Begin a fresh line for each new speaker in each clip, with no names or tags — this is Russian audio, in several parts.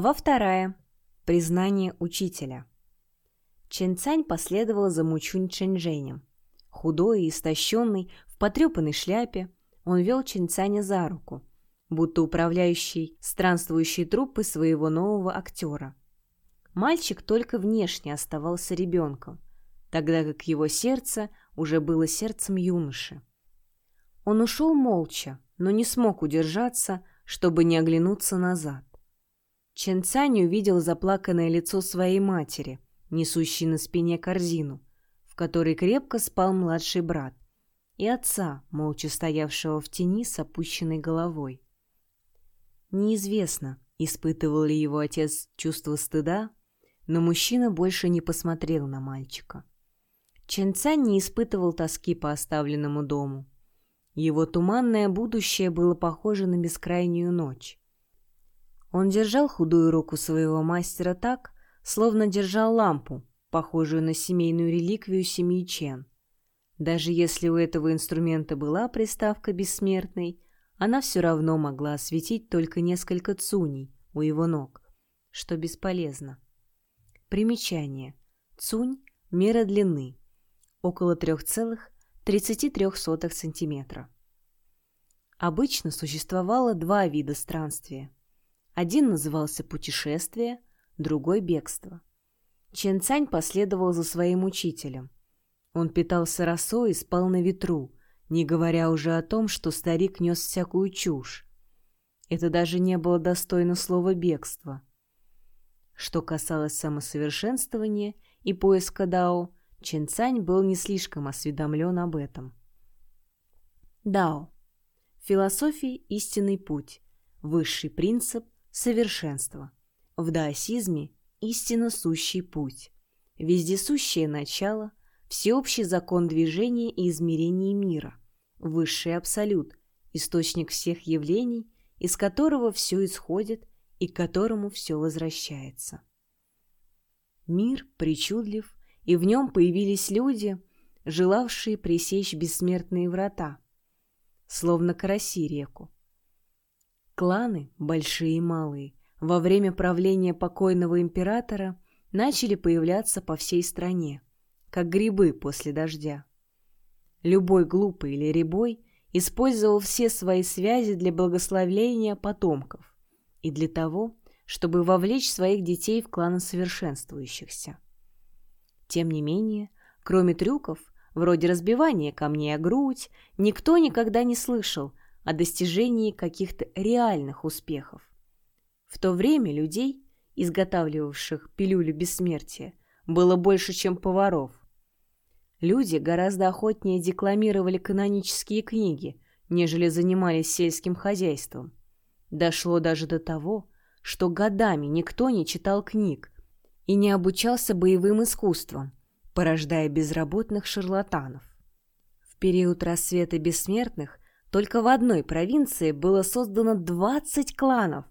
Глава вторая. Признание учителя. Чен Цань последовал за Мучунь Чэньжэнем. Худой и истощенный, в потрепанной шляпе, он вел Чен Цаня за руку, будто управляющий странствующей труппой своего нового актера. Мальчик только внешне оставался ребенком, тогда как его сердце уже было сердцем юноши. Он ушел молча, но не смог удержаться, чтобы не оглянуться назад. Чен Цань увидел заплаканное лицо своей матери, несущей на спине корзину, в которой крепко спал младший брат, и отца, молча стоявшего в тени с опущенной головой. Неизвестно, испытывал ли его отец чувство стыда, но мужчина больше не посмотрел на мальчика. Чен Цань не испытывал тоски по оставленному дому. Его туманное будущее было похоже на бескрайнюю ночь. Он держал худую руку своего мастера так, словно держал лампу, похожую на семейную реликвию семьи Чен. Даже если у этого инструмента была приставка «бессмертный», она все равно могла осветить только несколько цуней у его ног, что бесполезно. Примечание. Цунь – мера длины, около 3,33 см. Обычно существовало два вида странствия – один назывался «Путешествие», другой «Бегство». Чен Цань последовал за своим учителем. Он питался росой и спал на ветру, не говоря уже о том, что старик нес всякую чушь. Это даже не было достойно слова «бегство». Что касалось самосовершенствования и поиска Дао, Чен Цань был не слишком осведомлен об этом. Дао. Философия – истинный путь, высший принцип – совершенство. В даосизме – истинно сущий путь, вездесущее начало, всеобщий закон движения и измерения мира, высший абсолют, источник всех явлений, из которого все исходит и к которому все возвращается. Мир причудлив, и в нем появились люди, желавшие пресечь бессмертные врата, словно караси реку. Кланы, большие и малые, во время правления покойного императора начали появляться по всей стране, как грибы после дождя. Любой глупый или ребой использовал все свои связи для благословления потомков и для того, чтобы вовлечь своих детей в кланы совершенствующихся. Тем не менее, кроме трюков, вроде разбивания камней о грудь, никто никогда не слышал о достижении каких-то реальных успехов. В то время людей, изготавливавших пилюлю бессмертия, было больше, чем поваров. Люди гораздо охотнее декламировали канонические книги, нежели занимались сельским хозяйством. Дошло даже до того, что годами никто не читал книг и не обучался боевым искусствам, порождая безработных шарлатанов. В период рассвета бессмертных только в одной провинции было создано 20 кланов,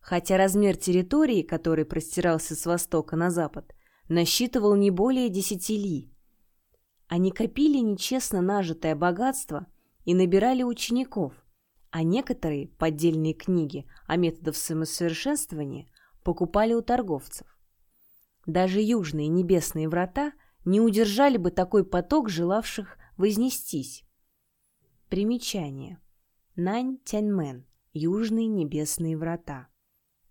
хотя размер территории, который простирался с востока на запад, насчитывал не более 10 ли. Они копили нечестно нажитое богатство и набирали учеников, а некоторые поддельные книги о методах самосовершенствования покупали у торговцев. Даже южные небесные врата не удержали бы такой поток желавших вознестись. Примечание. Нань-Тяньмен. Южные небесные врата.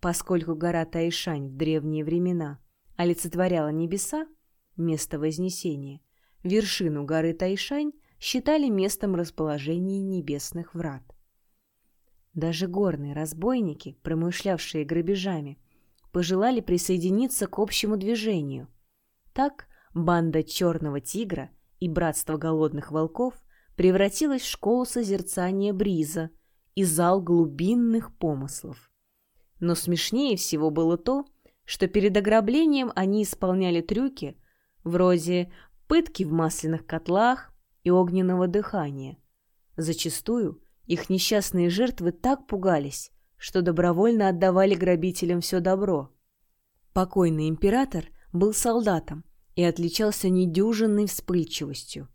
Поскольку гора Тайшань в древние времена олицетворяла небеса, место Вознесения, вершину горы Тайшань считали местом расположения небесных врат. Даже горные разбойники, промышлявшие грабежами, пожелали присоединиться к общему движению. Так банда Черного Тигра и Братство Голодных Волков превратилась в школу созерцания Бриза и зал глубинных помыслов. Но смешнее всего было то, что перед ограблением они исполняли трюки вроде пытки в масляных котлах и огненного дыхания. Зачастую их несчастные жертвы так пугались, что добровольно отдавали грабителям все добро. Покойный император был солдатом и отличался недюжинной вспыльчивостью.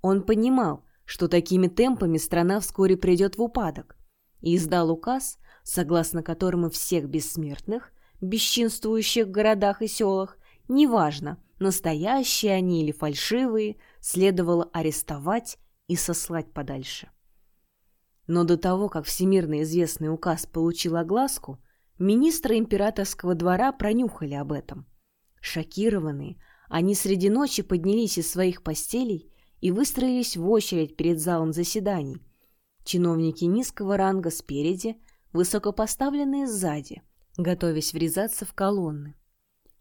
Он понимал, что такими темпами страна вскоре придет в упадок, и издал указ, согласно которому всех бессмертных, бесчинствующих в городах и селах, неважно, настоящие они или фальшивые, следовало арестовать и сослать подальше. Но до того, как всемирно известный указ получил огласку, министры императорского двора пронюхали об этом. Шокированные, они среди ночи поднялись из своих постелей и выстроились в очередь перед залом заседаний. Чиновники низкого ранга спереди, высокопоставленные сзади, готовясь врезаться в колонны.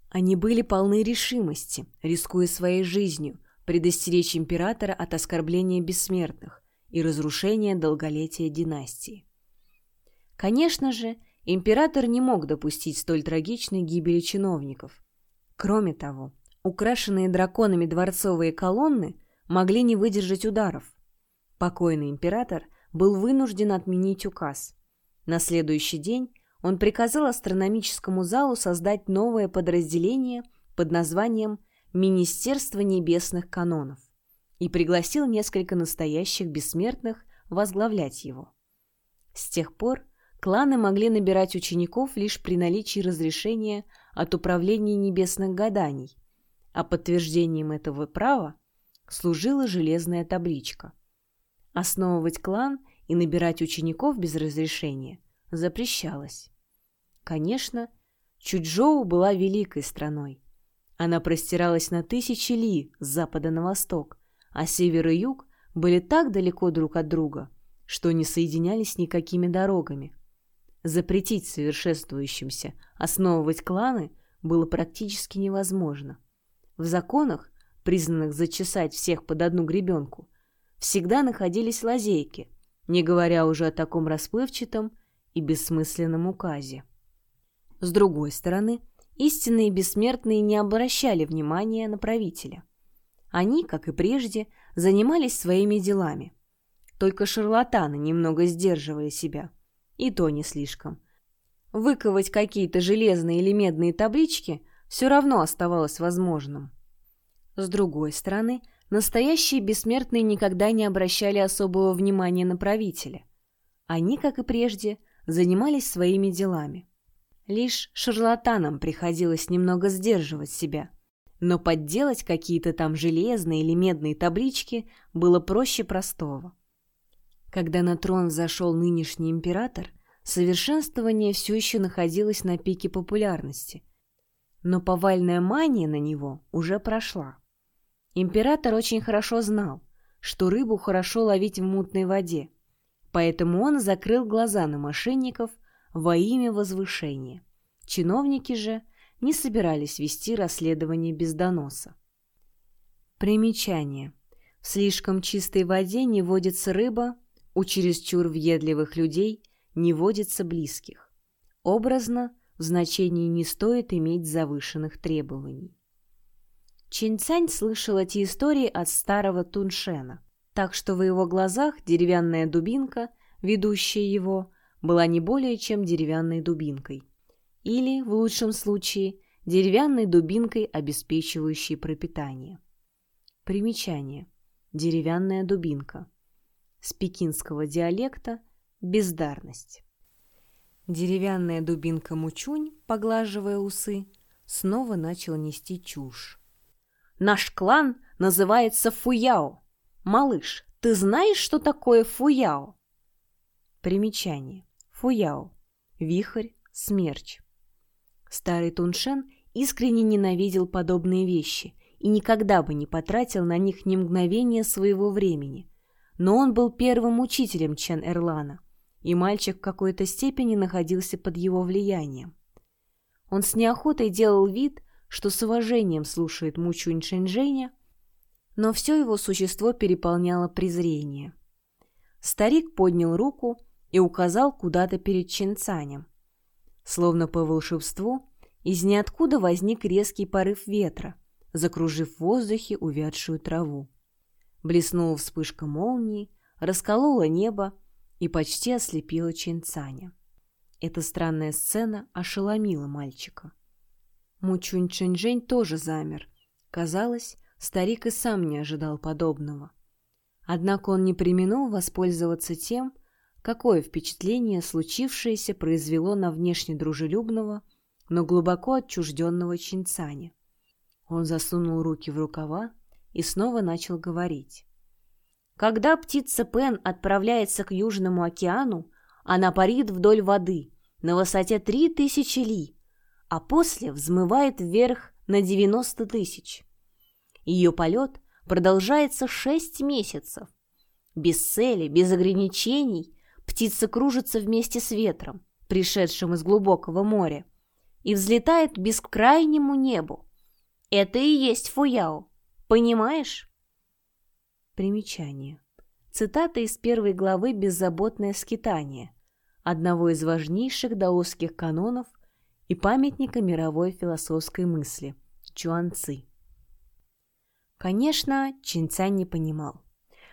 Они были полны решимости, рискуя своей жизнью, предостеречь императора от оскорбления бессмертных и разрушения долголетия династии. Конечно же, император не мог допустить столь трагичной гибели чиновников. Кроме того, украшенные драконами дворцовые колонны могли не выдержать ударов. Покойный император был вынужден отменить указ. На следующий день он приказал астрономическому залу создать новое подразделение под названием Министерство небесных канонов и пригласил несколько настоящих бессмертных возглавлять его. С тех пор кланы могли набирать учеников лишь при наличии разрешения от Управления небесных гаданий, а подтверждением этого права служила железная табличка. Основывать клан и набирать учеников без разрешения запрещалось. Конечно, Чуджоу была великой страной. Она простиралась на тысячи ли с запада на восток, а север и юг были так далеко друг от друга, что не соединялись никакими дорогами. Запретить совершенствующимся основывать кланы было практически невозможно. В законах, признанных зачесать всех под одну гребенку, всегда находились лазейки, не говоря уже о таком расплывчатом и бессмысленном указе. С другой стороны, истинные бессмертные не обращали внимания на правителя. Они, как и прежде, занимались своими делами. Только шарлатаны немного сдерживали себя. И то не слишком. Выковать какие-то железные или медные таблички все равно оставалось возможным. С другой стороны, настоящие бессмертные никогда не обращали особого внимания на правителя. Они, как и прежде, занимались своими делами. Лишь шарлатанам приходилось немного сдерживать себя. Но подделать какие-то там железные или медные таблички было проще простого. Когда на трон зашел нынешний император, совершенствование все еще находилось на пике популярности. Но повальная мания на него уже прошла. Император очень хорошо знал, что рыбу хорошо ловить в мутной воде, поэтому он закрыл глаза на мошенников во имя возвышения. Чиновники же не собирались вести расследование без доноса. Примечание. В слишком чистой воде не водится рыба, у чересчур въедливых людей не водится близких. Образно, в значении не стоит иметь завышенных требований. Чинцань слышал эти истории от старого Туншена, так что в его глазах деревянная дубинка, ведущая его, была не более чем деревянной дубинкой. Или, в лучшем случае, деревянной дубинкой, обеспечивающей пропитание. Примечание. Деревянная дубинка. С пекинского диалекта «бездарность». Деревянная дубинка Мучунь, поглаживая усы, снова начал нести чушь. «Наш клан называется Фуяо. Малыш, ты знаешь, что такое Фуяо?» Примечание. Фуяо. Вихрь, смерч. Старый Туншен искренне ненавидел подобные вещи и никогда бы не потратил на них ни мгновения своего времени. Но он был первым учителем Чен Эрлана, и мальчик в какой-то степени находился под его влиянием. Он с неохотой делал вид, что с уважением слушает Мучунь Шэньчжэня, но все его существо переполняло презрение. Старик поднял руку и указал куда-то перед Чинцанем. Словно по волшебству, из ниоткуда возник резкий порыв ветра, закружив в воздухе увядшую траву. Блеснула вспышка молнии, расколола небо и почти ослепила Чинцаня. Эта странная сцена ошеломила мальчика. Мучунь Чэньчжэнь тоже замер. Казалось, старик и сам не ожидал подобного. Однако он не применил воспользоваться тем, какое впечатление случившееся произвело на внешне дружелюбного, но глубоко отчужденного Чинцаня. Он засунул руки в рукава и снова начал говорить. Когда птица Пен отправляется к Южному океану, она парит вдоль воды на высоте 3000 ли, а после взмывает вверх на 90 тысяч. Ее полет продолжается 6 месяцев. Без цели, без ограничений птица кружится вместе с ветром, пришедшим из глубокого моря, и взлетает к бескрайнему небу. Это и есть Фуяо, понимаешь? Примечание. Цитата из первой главы «Беззаботное скитание», одного из важнейших даосских канонов и памятника мировой философской мысли – Чуанцы. Конечно, Чинцань не понимал.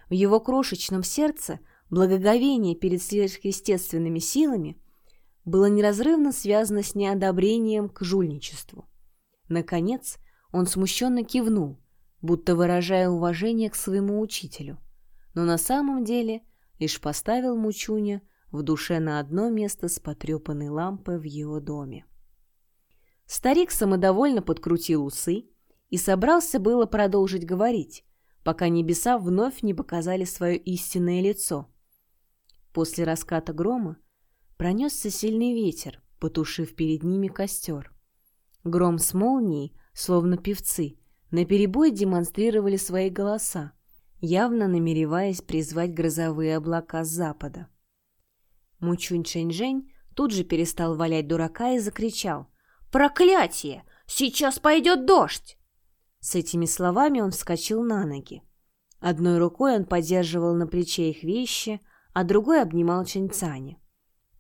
В его крошечном сердце благоговение перед сверхъестественными силами было неразрывно связано с неодобрением к жульничеству. Наконец, он смущенно кивнул, будто выражая уважение к своему учителю, но на самом деле лишь поставил Мучуня в душе на одно место с потрепанной лампой в его доме. Старик самодовольно подкрутил усы и собрался было продолжить говорить, пока небеса вновь не показали свое истинное лицо. После раската грома пронесся сильный ветер, потушив перед ними костер. Гром с молнией, словно певцы, наперебой демонстрировали свои голоса, явно намереваясь призвать грозовые облака с запада. Мучунь Шэньчжэнь тут же перестал валять дурака и закричал «Проклятие! Сейчас пойдет дождь!» С этими словами он вскочил на ноги. Одной рукой он поддерживал на плече их вещи, а другой обнимал Чэньцаня.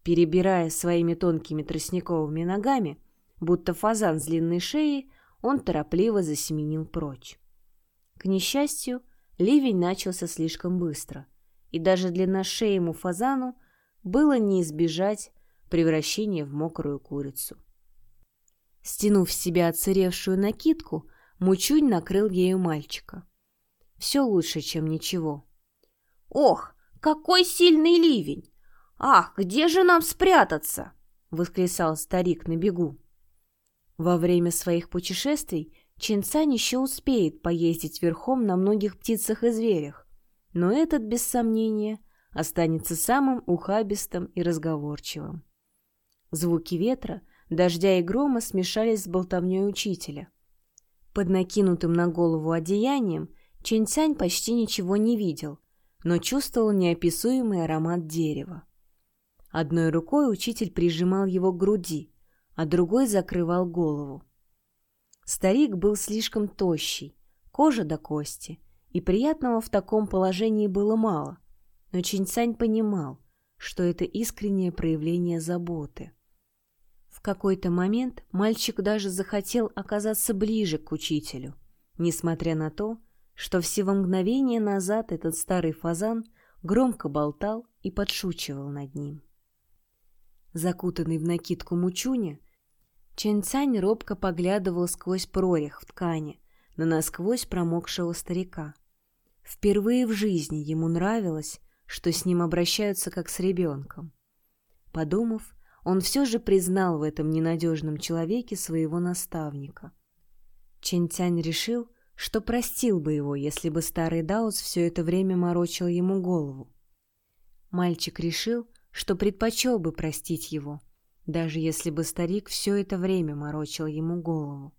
Перебирая своими тонкими тростниковыми ногами, будто фазан с длинной шеей, он торопливо засеменил прочь. К несчастью, ливень начался слишком быстро, и даже длинношеему фазану было не избежать превращения в мокрую курицу. Стянув с себя отсыревшую накидку, Мучунь накрыл ею мальчика. Все лучше, чем ничего. «Ох, какой сильный ливень! Ах, где же нам спрятаться?» — восклицал старик на бегу. Во время своих путешествий Чинцань еще успеет поездить верхом на многих птицах и зверях, но этот, без сомнения, останется самым ухабистым и разговорчивым. Звуки ветра, дождя и грома смешались с болтовней учителя. Под накинутым на голову одеянием Чинцянь почти ничего не видел, но чувствовал неописуемый аромат дерева. Одной рукой учитель прижимал его к груди, а другой закрывал голову. Старик был слишком тощий, кожа до кости, и приятного в таком положении было мало, но Чинцань понимал, что это искреннее проявление заботы. Какой-то момент мальчик даже захотел оказаться ближе к учителю, несмотря на то, что всего мгновение назад этот старый фазан громко болтал и подшучивал над ним. Закутанный в накидку Мучуня, Чэнь Цань робко поглядывал сквозь прорех в ткани на насквозь промокшего старика. Впервые в жизни ему нравилось, что с ним обращаются как с ребенком. Подумав, он все же признал в этом ненадежном человеке своего наставника. Чэнь Цянь решил, что простил бы его, если бы старый Даус все это время морочил ему голову. Мальчик решил, что предпочел бы простить его, даже если бы старик все это время морочил ему голову.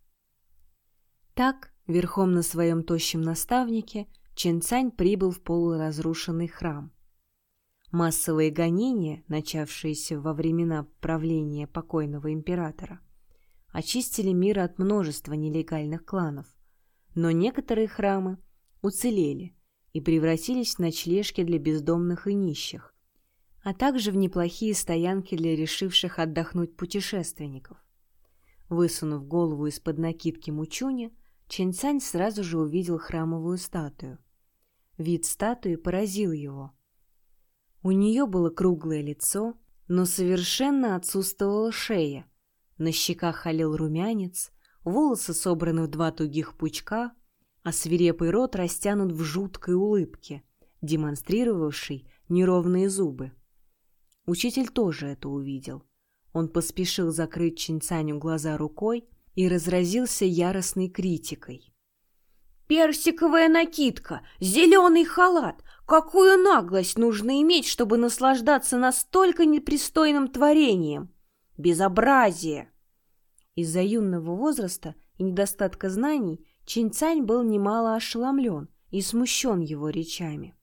Так, верхом на своем тощем наставнике, Ченцань прибыл в полуразрушенный храм. Массовые гонения, начавшиеся во времена правления покойного императора, очистили мир от множества нелегальных кланов, но некоторые храмы уцелели и превратились в ночлежки для бездомных и нищих, а также в неплохие стоянки для решивших отдохнуть путешественников. Высунув голову из-под накидки Мучуня, Чэньцань сразу же увидел храмовую статую. Вид статуи поразил его. У нее было круглое лицо, но совершенно отсутствовала шея. На щеках халил румянец, волосы собраны в два тугих пучка, а свирепый рот растянут в жуткой улыбке, демонстрировавшей неровные зубы. Учитель тоже это увидел. Он поспешил закрыть Чинцаню глаза рукой и разразился яростной критикой. «Персиковая накидка! Зеленый халат! Какую наглость нужно иметь, чтобы наслаждаться настолько непристойным творением? Безобразие!» Из-за юного возраста и недостатка знаний Чинцань был немало ошеломлен и смущен его речами.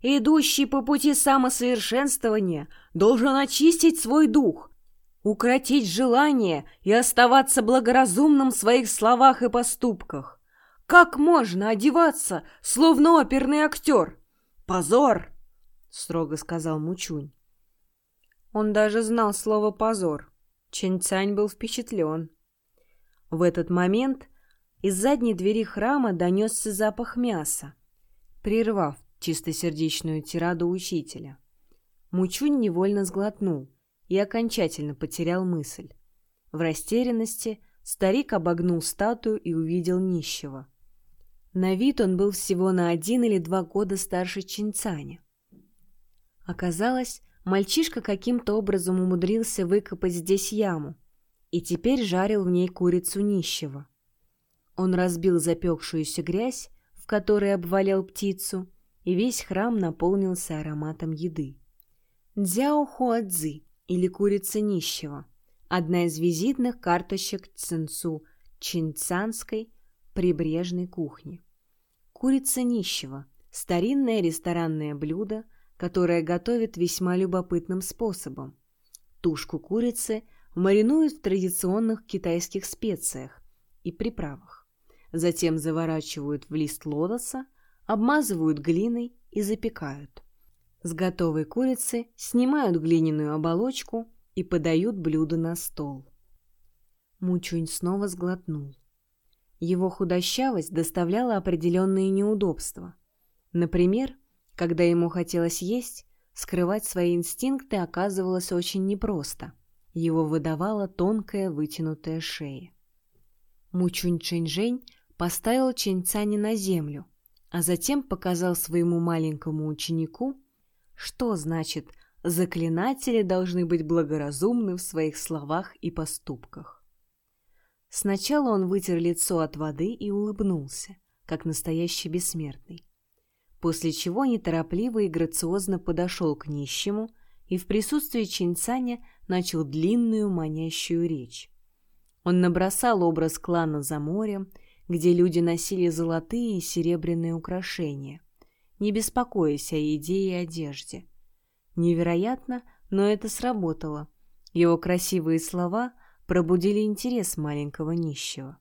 Идущий по пути самосовершенствования должен очистить свой дух, укротить желание и оставаться благоразумным в своих словах и поступках. Как можно одеваться, словно оперный актер? Позор! — строго сказал Мучунь. Он даже знал слово «позор». Чэнь был впечатлен. В этот момент из задней двери храма донесся запах мяса, прервав чистосердечную тираду учителя. Мучунь невольно сглотнул и окончательно потерял мысль. В растерянности старик обогнул статую и увидел нищего. На вид он был всего на один или два года старше Чинцаня. Оказалось, мальчишка каким-то образом умудрился выкопать здесь яму и теперь жарил в ней курицу нищего. Он разбил запекшуюся грязь, в которой обвалял птицу, и весь храм наполнился ароматом еды. Дзяо Хуадзи, или курица нищего, одна из визитных карточек Цинцу Чинцанской прибрежной кухни. Курица нищего – старинное ресторанное блюдо, которое готовят весьма любопытным способом. Тушку курицы маринуют в традиционных китайских специях и приправах. Затем заворачивают в лист лотоса, обмазывают глиной и запекают. С готовой курицы снимают глиняную оболочку и подают блюдо на стол. Мучунь снова сглотнул. Его худощавость доставляла определенные неудобства. Например, когда ему хотелось есть, скрывать свои инстинкты оказывалось очень непросто. Его выдавала тонкая вытянутая шея. Мучунь Чэньжэнь поставил Чэньцани на землю, а затем показал своему маленькому ученику, что значит «заклинатели должны быть благоразумны в своих словах и поступках». Сначала он вытер лицо от воды и улыбнулся, как настоящий бессмертный. После чего неторопливо и грациозно подошел к нищему и в присутствии Чинцаня начал длинную манящую речь. Он набросал образ клана за морем, где люди носили золотые и серебряные украшения – не беспокоясь о еде и одежде. Невероятно, но это сработало. Его красивые слова пробудили интерес маленького нищего.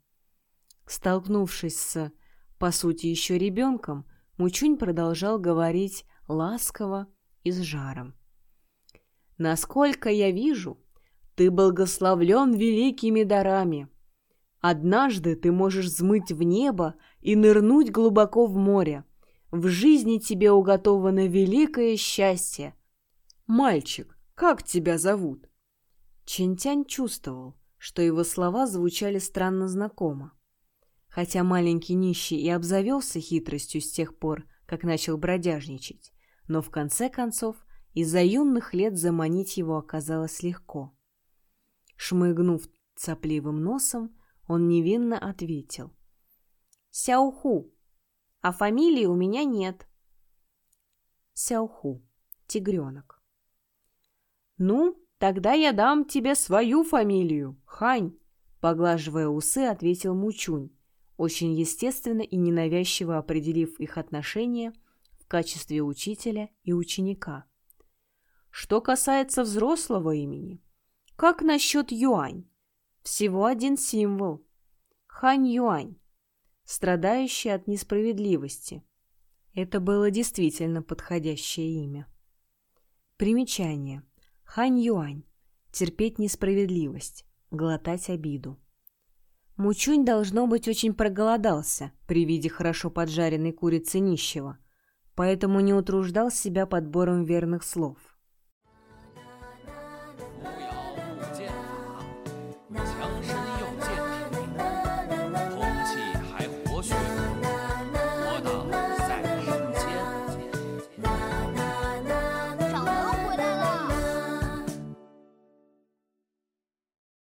Столкнувшись с, по сути, еще ребенком, Мучунь продолжал говорить ласково и с жаром. «Насколько я вижу, ты благословлен великими дарами. Однажды ты можешь взмыть в небо и нырнуть глубоко в море. В жизни тебе уготовано великое счастье. Мальчик, как тебя зовут? Чентянь чувствовал, что его слова звучали странно знакомо. Хотя маленький нищий и обзавелся хитростью с тех пор, как начал бродяжничать, но в конце концов из-за юных лет заманить его оказалось легко. Шмыгнув цапливым носом, он невинно ответил. «Сяуху, а фамилии у меня нет. Сяоху, тигренок. Ну, тогда я дам тебе свою фамилию, Хань, поглаживая усы, ответил Мучунь, очень естественно и ненавязчиво определив их отношения в качестве учителя и ученика. Что касается взрослого имени, как насчет Юань? Всего один символ. Хань Юань страдающий от несправедливости. Это было действительно подходящее имя. Примечание. Хань Юань. Терпеть несправедливость. Глотать обиду. Мучунь, должно быть, очень проголодался при виде хорошо поджаренной курицы нищего, поэтому не утруждал себя подбором верных слов.